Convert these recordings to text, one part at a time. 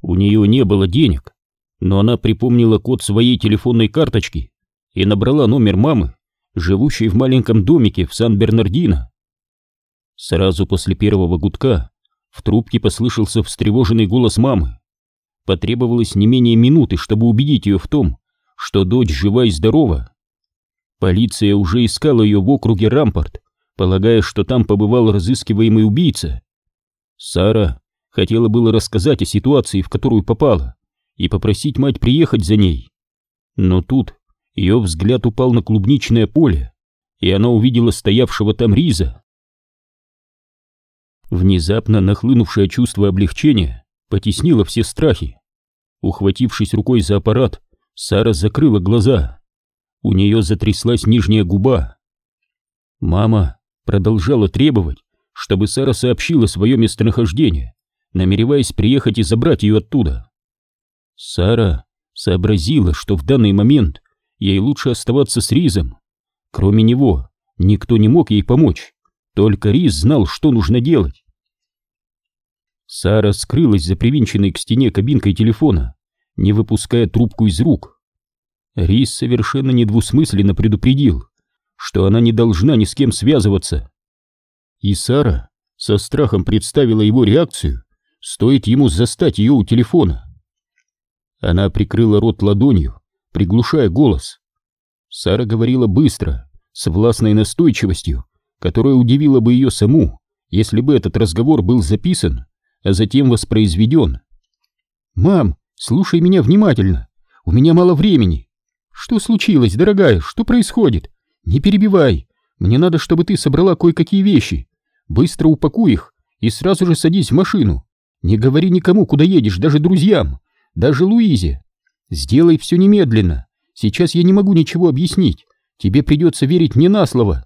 У нее не было денег, но она припомнила код своей телефонной карточки и набрала номер мамы, живущей в маленьком домике в Сан-Бернардино. Сразу после первого гудка в трубке послышался встревоженный голос мамы. Потребовалось не менее минуты, чтобы убедить ее в том, что дочь жива и здорова. Полиция уже искала ее в округе Рампорт, полагая, что там побывал разыскиваемый убийца. Сара хотела было рассказать о ситуации, в которую попала, и попросить мать приехать за ней. Но тут ее взгляд упал на клубничное поле, и она увидела стоявшего там Риза. Внезапно нахлынувшее чувство облегчения потеснило все страхи. Ухватившись рукой за аппарат, Сара закрыла глаза. У нее затряслась нижняя губа. Мама продолжала требовать, чтобы Сара сообщила свое местонахождение, намереваясь приехать и забрать ее оттуда. Сара сообразила, что в данный момент ей лучше оставаться с Ризом. Кроме него, никто не мог ей помочь, только Риз знал, что нужно делать. Сара скрылась за привинченной к стене кабинкой телефона, не выпуская трубку из рук. Рис совершенно недвусмысленно предупредил, что она не должна ни с кем связываться. И Сара со страхом представила его реакцию, стоит ему застать ее у телефона. Она прикрыла рот ладонью, приглушая голос. Сара говорила быстро, с властной настойчивостью, которая удивила бы ее саму, если бы этот разговор был записан, а затем воспроизведен. «Мам, слушай меня внимательно, у меня мало времени. Что случилось, дорогая, что происходит? Не перебивай, мне надо, чтобы ты собрала кое-какие вещи. Быстро упакуй их и сразу же садись в машину. Не говори никому, куда едешь, даже друзьям, даже Луизе. Сделай все немедленно. Сейчас я не могу ничего объяснить. Тебе придется верить мне на слово.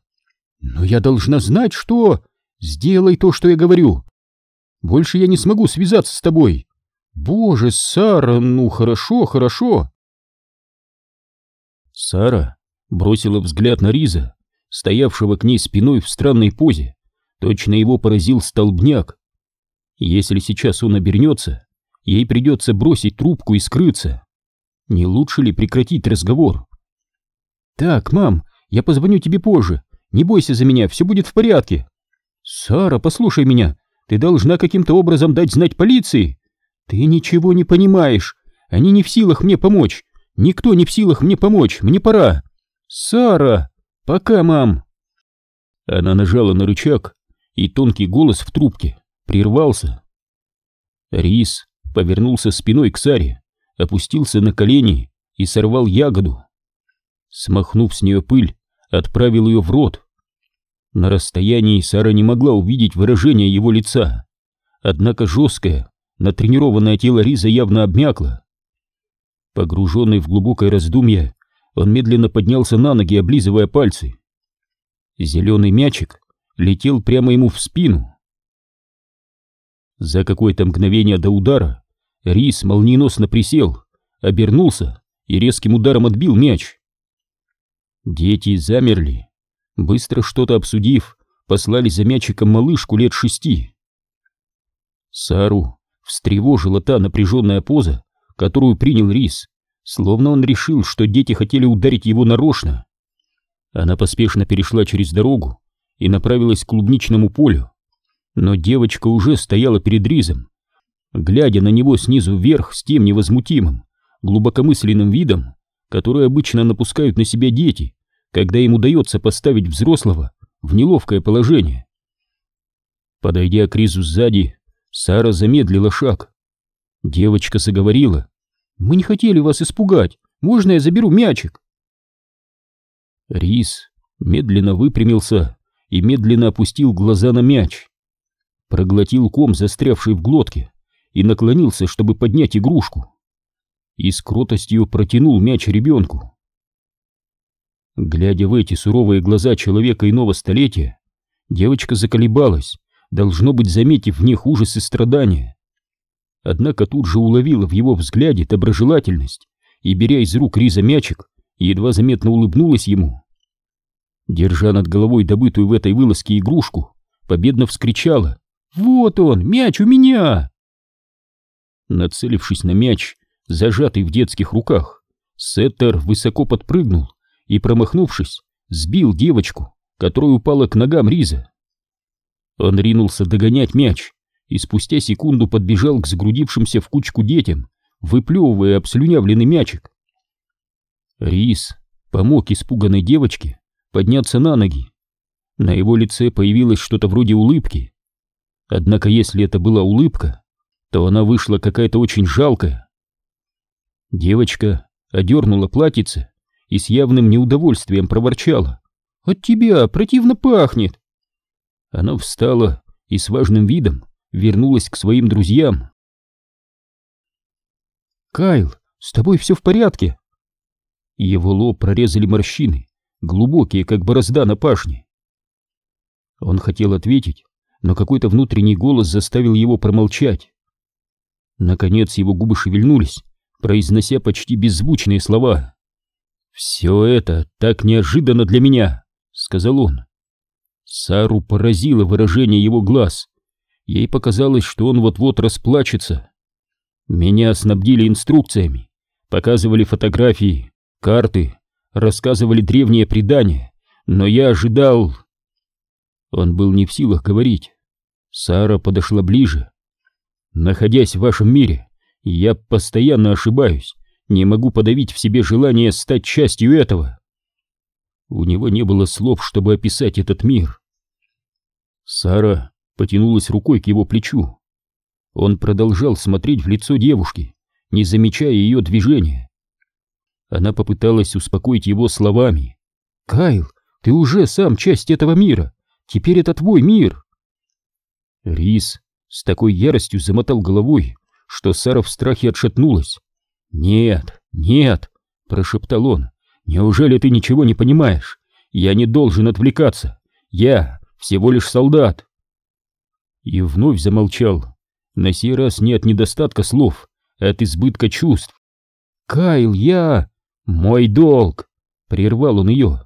Но я должна знать, что... Сделай то, что я говорю. Больше я не смогу связаться с тобой. Боже, Сара, ну хорошо, хорошо. Сара бросила взгляд на Риза, стоявшего к ней спиной в странной позе. Точно его поразил столбняк. Если сейчас он обернется, ей придется бросить трубку и скрыться. Не лучше ли прекратить разговор? «Так, мам, я позвоню тебе позже. Не бойся за меня, все будет в порядке». «Сара, послушай меня, ты должна каким-то образом дать знать полиции. Ты ничего не понимаешь. Они не в силах мне помочь. Никто не в силах мне помочь. Мне пора. Сара! Пока, мам!» Она нажала на рычаг, и тонкий голос в трубке прервался. Рис повернулся спиной к Саре, опустился на колени и сорвал ягоду. Смахнув с нее пыль, отправил ее в рот. На расстоянии Сара не могла увидеть выражение его лица, однако жесткое, натренированное тело Риза явно обмякло. Погруженный в глубокое раздумье, он медленно поднялся на ноги, облизывая пальцы. Зеленый мячик летел прямо ему в спину. За какое-то мгновение до удара Рис молниеносно присел, обернулся и резким ударом отбил мяч. Дети замерли. Быстро что-то обсудив, послали за мячиком малышку лет шести. Сару встревожила та напряженная поза, которую принял Рис, словно он решил, что дети хотели ударить его нарочно. Она поспешно перешла через дорогу и направилась к клубничному полю, но девочка уже стояла перед Ризом, глядя на него снизу вверх с тем невозмутимым, глубокомысленным видом, который обычно напускают на себя дети, когда им удается поставить взрослого в неловкое положение. Подойдя к Ризу сзади, Сара замедлила шаг. Девочка заговорила. «Мы не хотели вас испугать. Можно я заберу мячик?» Риз медленно выпрямился и медленно опустил глаза на мяч проглотил ком, застрявший в глотке, и наклонился, чтобы поднять игрушку. И с кротостью протянул мяч ребенку. Глядя в эти суровые глаза человека иного столетия, девочка заколебалась, должно быть, заметив в них ужас и страдания. Однако тут же уловила в его взгляде доброжелательность и, беря из рук Риза мячик, едва заметно улыбнулась ему. Держа над головой добытую в этой вылазке игрушку, победно вскричала «Вот он, мяч у меня!» Нацелившись на мяч, зажатый в детских руках, Сеттер высоко подпрыгнул и, промахнувшись, сбил девочку, которая упала к ногам Риза. Он ринулся догонять мяч и спустя секунду подбежал к загрудившимся в кучку детям, выплевывая обслюнявленный мячик. Риз помог испуганной девочке подняться на ноги. На его лице появилось что-то вроде улыбки. Однако если это была улыбка, то она вышла какая-то очень жалкая. Девочка одернула платьице и с явным неудовольствием проворчала. «От тебя противно пахнет!» Она встала и с важным видом вернулась к своим друзьям. «Кайл, с тобой все в порядке?» Его лоб прорезали морщины, глубокие, как борозда на пашне. Он хотел ответить, но какой-то внутренний голос заставил его промолчать. Наконец его губы шевельнулись, произнося почти беззвучные слова. «Все это так неожиданно для меня», — сказал он. Сару поразило выражение его глаз. Ей показалось, что он вот-вот расплачется. Меня снабдили инструкциями, показывали фотографии, карты, рассказывали древние предания, но я ожидал... Он был не в силах говорить. Сара подошла ближе. Находясь в вашем мире, я постоянно ошибаюсь, не могу подавить в себе желание стать частью этого. У него не было слов, чтобы описать этот мир. Сара потянулась рукой к его плечу. Он продолжал смотреть в лицо девушки, не замечая ее движения. Она попыталась успокоить его словами. «Кайл, ты уже сам часть этого мира. Теперь это твой мир!» Рис с такой яростью замотал головой, что Сара в страхе отшатнулась. «Нет, нет!» — прошептал он. «Неужели ты ничего не понимаешь? Я не должен отвлекаться. Я всего лишь солдат!» И вновь замолчал. На сей раз не от недостатка слов, а от избытка чувств. «Кайл, я...» «Мой долг!» — прервал он ее.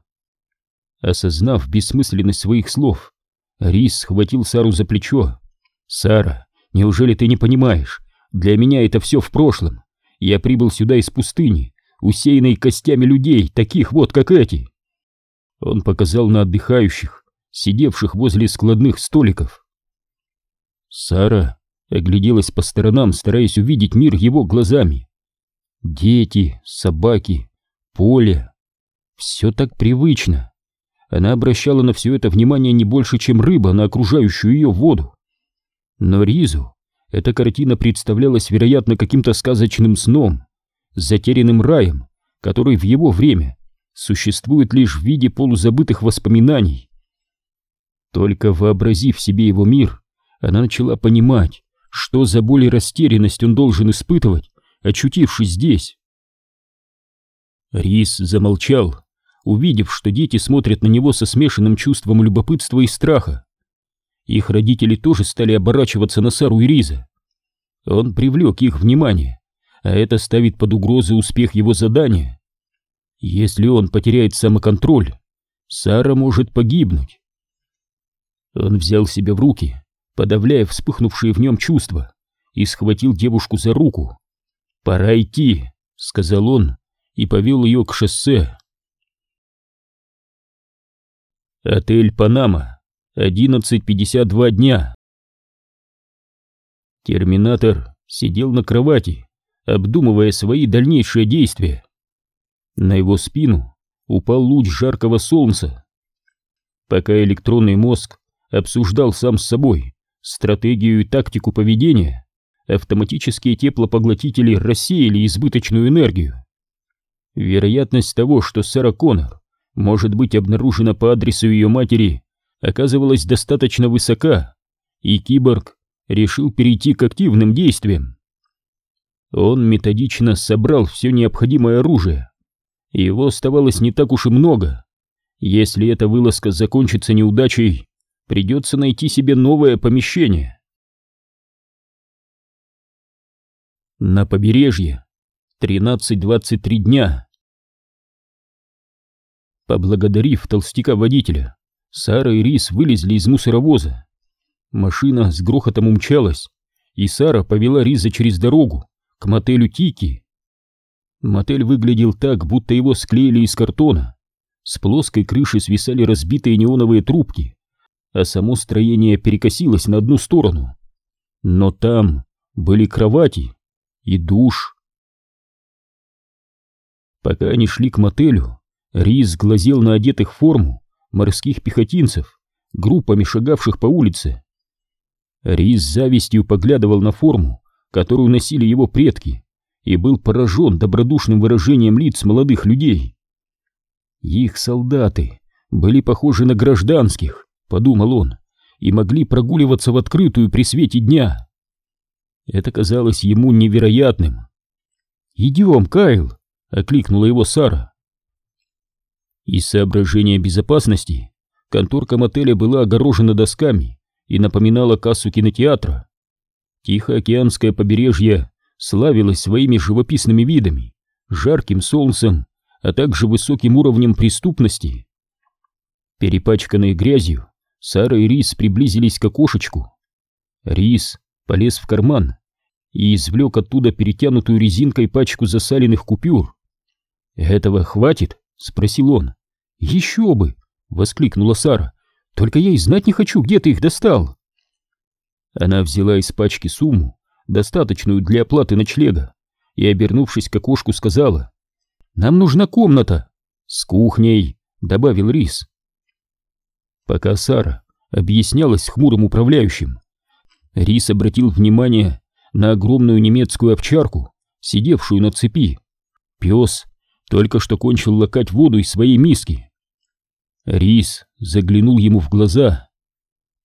Осознав бессмысленность своих слов, Рис схватил Сару за плечо. «Сара, неужели ты не понимаешь? Для меня это все в прошлом. Я прибыл сюда из пустыни, усеянной костями людей, таких вот, как эти». Он показал на отдыхающих, сидевших возле складных столиков. Сара огляделась по сторонам, стараясь увидеть мир его глазами. Дети, собаки, поле. Все так привычно. Она обращала на все это внимание не больше, чем рыба на окружающую ее воду. Но Ризу эта картина представлялась, вероятно, каким-то сказочным сном, затерянным раем, который в его время существует лишь в виде полузабытых воспоминаний. Только вообразив себе его мир, она начала понимать, что за боль и растерянность он должен испытывать, очутившись здесь. Рис замолчал, увидев, что дети смотрят на него со смешанным чувством любопытства и страха. Их родители тоже стали оборачиваться на Сару и Риза. Он привлек их внимание, а это ставит под угрозу успех его задания. Если он потеряет самоконтроль, Сара может погибнуть. Он взял себя в руки, подавляя вспыхнувшие в нем чувства, и схватил девушку за руку. «Пора идти», — сказал он и повел ее к шоссе. Отель «Панама», 11.52 дня. Терминатор сидел на кровати, обдумывая свои дальнейшие действия. На его спину упал луч жаркого солнца. Пока электронный мозг обсуждал сам с собой стратегию и тактику поведения, автоматические теплопоглотители рассеяли избыточную энергию. Вероятность того, что Сара Коннор может быть обнаружена по адресу ее матери, оказывалась достаточно высока, и киборг решил перейти к активным действиям. Он методично собрал все необходимое оружие. Его оставалось не так уж и много. Если эта вылазка закончится неудачей, придется найти себе новое помещение. На побережье. 13-23 дня. Поблагодарив толстяка-водителя, Сара и Рис вылезли из мусоровоза. Машина с грохотом умчалась, и Сара повела Риза через дорогу к мотелю Тики. Мотель выглядел так, будто его склеили из картона. С плоской крыши свисали разбитые неоновые трубки, а само строение перекосилось на одну сторону. Но там были кровати и душ. Пока они шли к мотелю, Риз глазел на одетых в форму морских пехотинцев, группами шагавших по улице. Риз с завистью поглядывал на форму, которую носили его предки, и был поражен добродушным выражением лиц молодых людей. Их солдаты были похожи на гражданских, подумал он, и могли прогуливаться в открытую при свете дня. Это казалось ему невероятным. «Идем, Кайл!» — окликнула его Сара. Из соображения безопасности конторка мотеля была огорожена досками и напоминала кассу кинотеатра. Тихоокеанское побережье славилось своими живописными видами, жарким солнцем, а также высоким уровнем преступности. Перепачканные грязью, Сара и Рис приблизились к окошечку. Рис полез в карман и извлек оттуда перетянутую резинкой пачку засаленных купюр. «Этого хватит?» — спросил он. «Еще бы!» — воскликнула Сара. «Только я и знать не хочу, где ты их достал!» Она взяла из пачки сумму, достаточную для оплаты ночлега, и, обернувшись к окошку, сказала. «Нам нужна комната!» «С кухней!» — добавил Рис. Пока Сара объяснялась с хмурым управляющим, Рис обратил внимание на огромную немецкую овчарку, сидевшую на цепи. Пес только что кончил лакать воду из своей миски. Рис заглянул ему в глаза.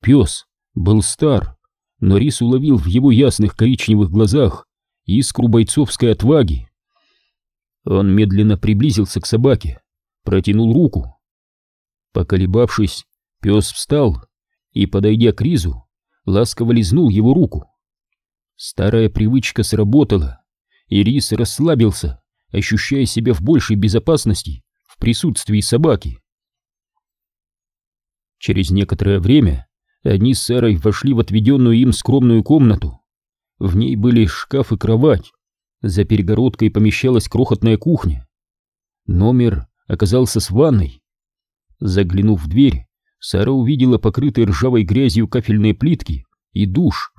Пес был стар, но Рис уловил в его ясных коричневых глазах искру бойцовской отваги. Он медленно приблизился к собаке, протянул руку. Поколебавшись, пес встал и, подойдя к Ризу, ласково лизнул его руку. Старая привычка сработала, и Рис расслабился, ощущая себя в большей безопасности в присутствии собаки. Через некоторое время они с Сарой вошли в отведенную им скромную комнату. В ней были шкаф и кровать. За перегородкой помещалась крохотная кухня. Номер оказался с ванной. Заглянув в дверь, Сара увидела покрытые ржавой грязью кафельные плитки и душ.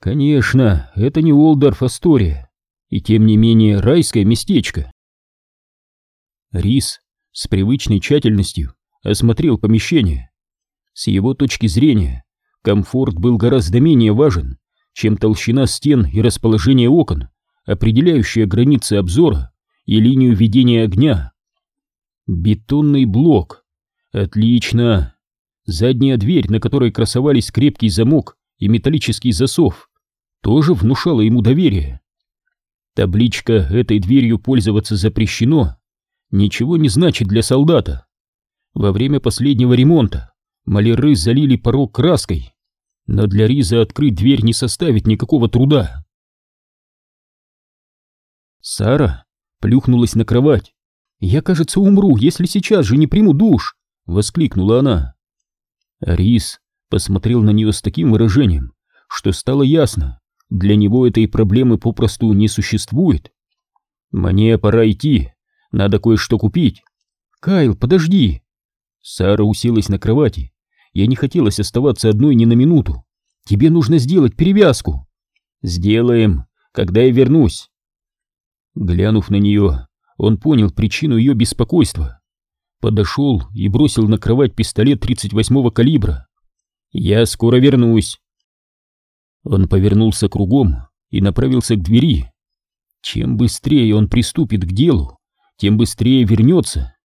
Конечно, это не Уолдорф Астория, и тем не менее райское местечко. Рис с привычной тщательностью осмотрел помещение. С его точки зрения, комфорт был гораздо менее важен, чем толщина стен и расположение окон, определяющие границы обзора и линию ведения огня. Бетонный блок. Отлично. Задняя дверь, на которой красовались крепкий замок и металлический засов, тоже внушала ему доверие. Табличка «Этой дверью пользоваться запрещено» ничего не значит для солдата. Во время последнего ремонта маляры залили порог краской, но для Риза открыть дверь не составит никакого труда. Сара плюхнулась на кровать. «Я, кажется, умру, если сейчас же не приму душ!» — воскликнула она. Рис посмотрел на нее с таким выражением, что стало ясно, для него этой проблемы попросту не существует. «Мне пора идти, надо кое-что купить». «Кайл, подожди!» Сара уселась на кровати. Я не хотелось оставаться одной ни на минуту. «Тебе нужно сделать перевязку». «Сделаем, когда я вернусь». Глянув на нее, он понял причину ее беспокойства подошел и бросил на кровать пистолет 38-го калибра. «Я скоро вернусь». Он повернулся кругом и направился к двери. Чем быстрее он приступит к делу, тем быстрее вернется.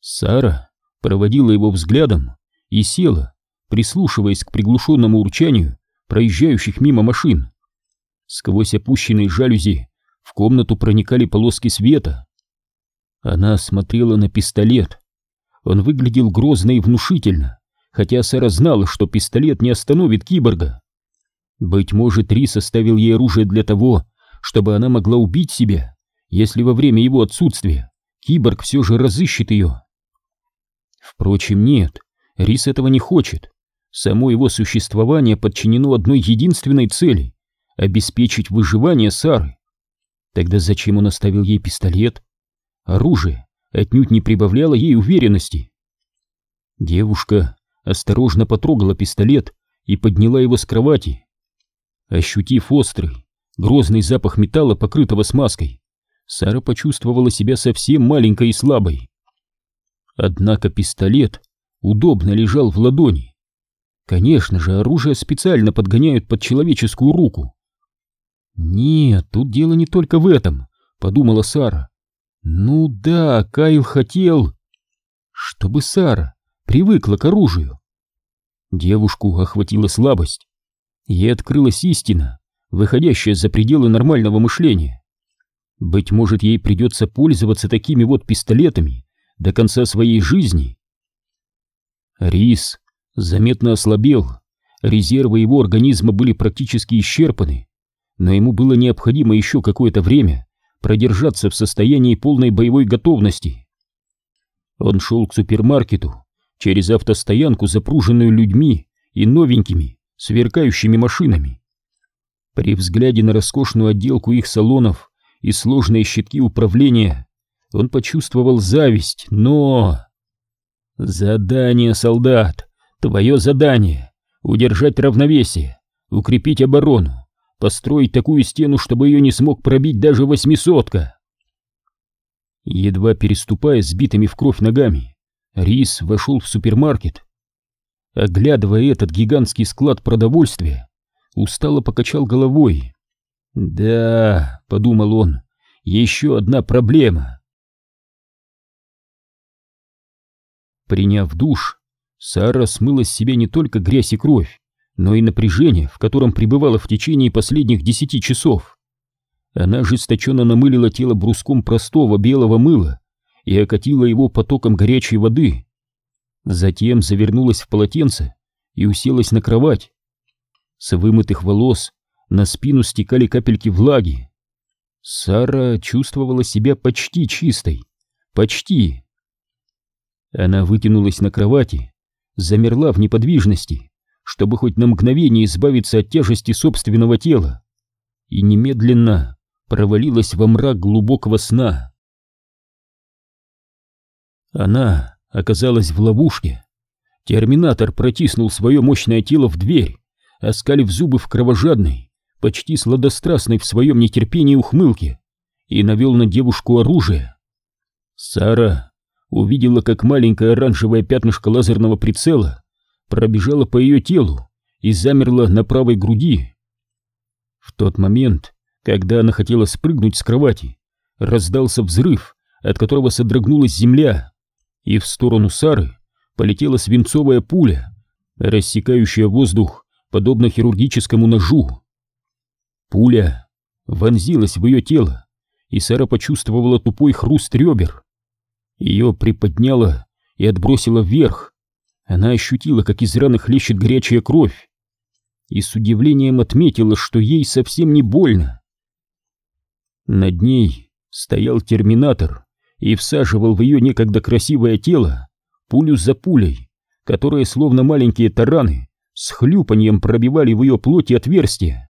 Сара проводила его взглядом и села, прислушиваясь к приглушенному урчанию проезжающих мимо машин. Сквозь опущенные жалюзи в комнату проникали полоски света. Она смотрела на пистолет. Он выглядел грозно и внушительно, хотя Сара знала, что пистолет не остановит киборга. Быть может, Рис оставил ей оружие для того, чтобы она могла убить себя, если во время его отсутствия киборг все же разыщет ее. Впрочем, нет, Рис этого не хочет. Само его существование подчинено одной единственной цели — обеспечить выживание Сары. Тогда зачем он оставил ей пистолет? Оружие отнюдь не прибавляло ей уверенности. Девушка осторожно потрогала пистолет и подняла его с кровати. Ощутив острый, грозный запах металла, покрытого смазкой, Сара почувствовала себя совсем маленькой и слабой. Однако пистолет удобно лежал в ладони. Конечно же, оружие специально подгоняют под человеческую руку. «Нет, тут дело не только в этом», — подумала Сара. «Ну да, Кайл хотел...» «Чтобы Сара привыкла к оружию». Девушку охватила слабость. Ей открылась истина, выходящая за пределы нормального мышления. Быть может, ей придется пользоваться такими вот пистолетами до конца своей жизни. Рис заметно ослабел, резервы его организма были практически исчерпаны, но ему было необходимо еще какое-то время продержаться в состоянии полной боевой готовности. Он шел к супермаркету через автостоянку, запруженную людьми и новенькими, сверкающими машинами. При взгляде на роскошную отделку их салонов и сложные щитки управления он почувствовал зависть, но... Задание, солдат, твое задание — удержать равновесие, укрепить оборону, построить такую стену, чтобы ее не смог пробить даже восьмисотка. Едва переступая сбитыми в кровь ногами, Рис вошел в супермаркет. Оглядывая этот гигантский склад продовольствия, устало покачал головой. «Да», — подумал он, — «еще одна проблема». Приняв душ, Сара смыла с себя не только грязь и кровь, но и напряжение, в котором пребывала в течение последних десяти часов. Она ожесточенно намылила тело бруском простого белого мыла и окатила его потоком горячей воды. Затем завернулась в полотенце и уселась на кровать. С вымытых волос на спину стекали капельки влаги. Сара чувствовала себя почти чистой. Почти. Она вытянулась на кровати, замерла в неподвижности чтобы хоть на мгновение избавиться от тяжести собственного тела, и немедленно провалилась во мрак глубокого сна. Она оказалась в ловушке. Терминатор протиснул свое мощное тело в дверь, оскалив зубы в кровожадной, почти сладострастной в своем нетерпении ухмылке, и навел на девушку оружие. Сара увидела, как маленькое оранжевое пятнышко лазерного прицела пробежала по ее телу и замерла на правой груди. В тот момент, когда она хотела спрыгнуть с кровати, раздался взрыв, от которого содрогнулась земля, и в сторону Сары полетела свинцовая пуля, рассекающая воздух, подобно хирургическому ножу. Пуля вонзилась в ее тело, и Сара почувствовала тупой хруст ребер. Ее приподняло и отбросило вверх, она ощутила, как из раны хлещет горячая кровь, и с удивлением отметила, что ей совсем не больно. Над ней стоял терминатор и всаживал в ее некогда красивое тело пулю за пулей, которые, словно маленькие тараны, с хлюпаньем пробивали в ее плоти отверстия.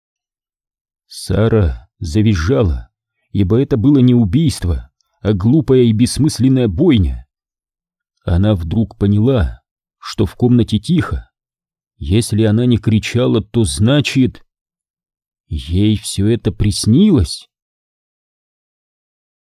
Сара завизжала, ибо это было не убийство, а глупая и бессмысленная бойня. Она вдруг поняла, что в комнате тихо. Если она не кричала, то значит... Ей все это приснилось.